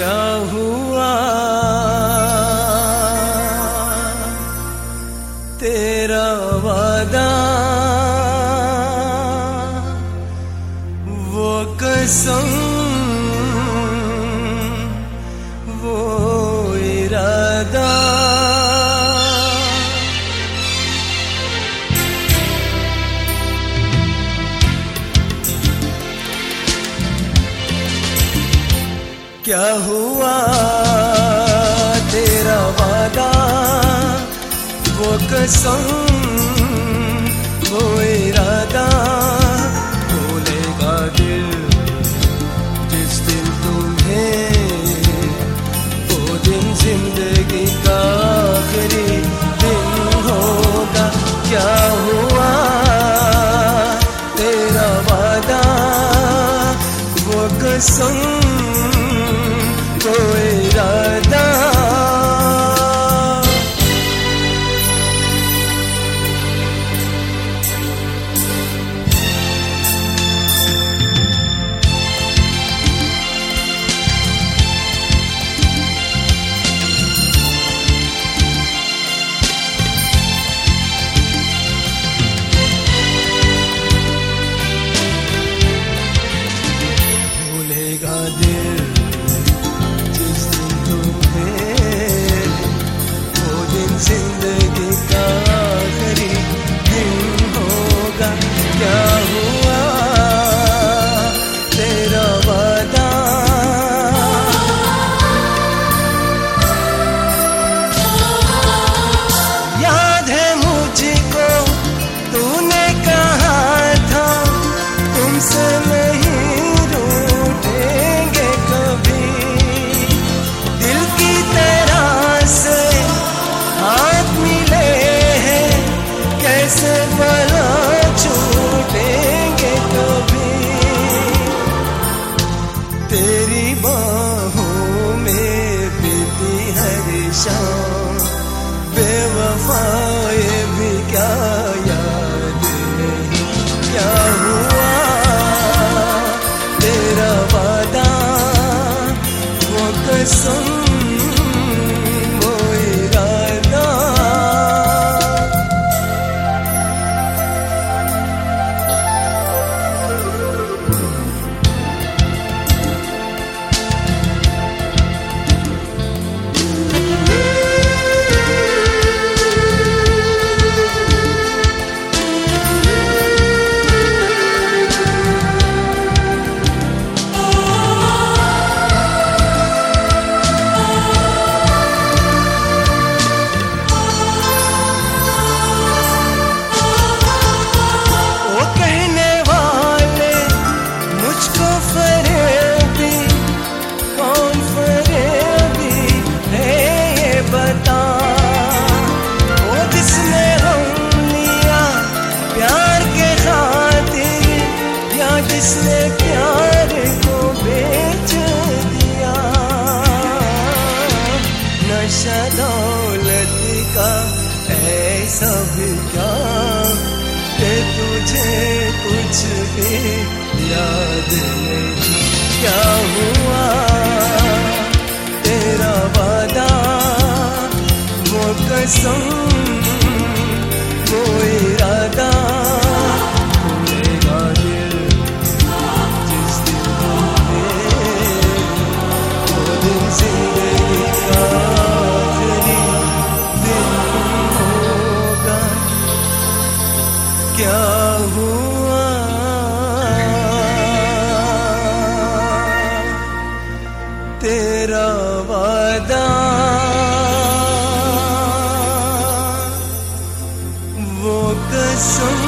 हुआ? तेरा वादा वो कसम क्या हुआ तेरा वादा? वो कसम, वो इरादा। भूलेगा दिल जिस दिन तुम्हें, वो दिन ज़िंदगी का आखिरी दिन होगा। क्या हुआ तेरा वादा? वो कसम day. तेरी बाहों में बीती हर शाम। भी याद नहीं क्या हुआ? तेरा वादा वो कसम तेरा वादा। वो कसम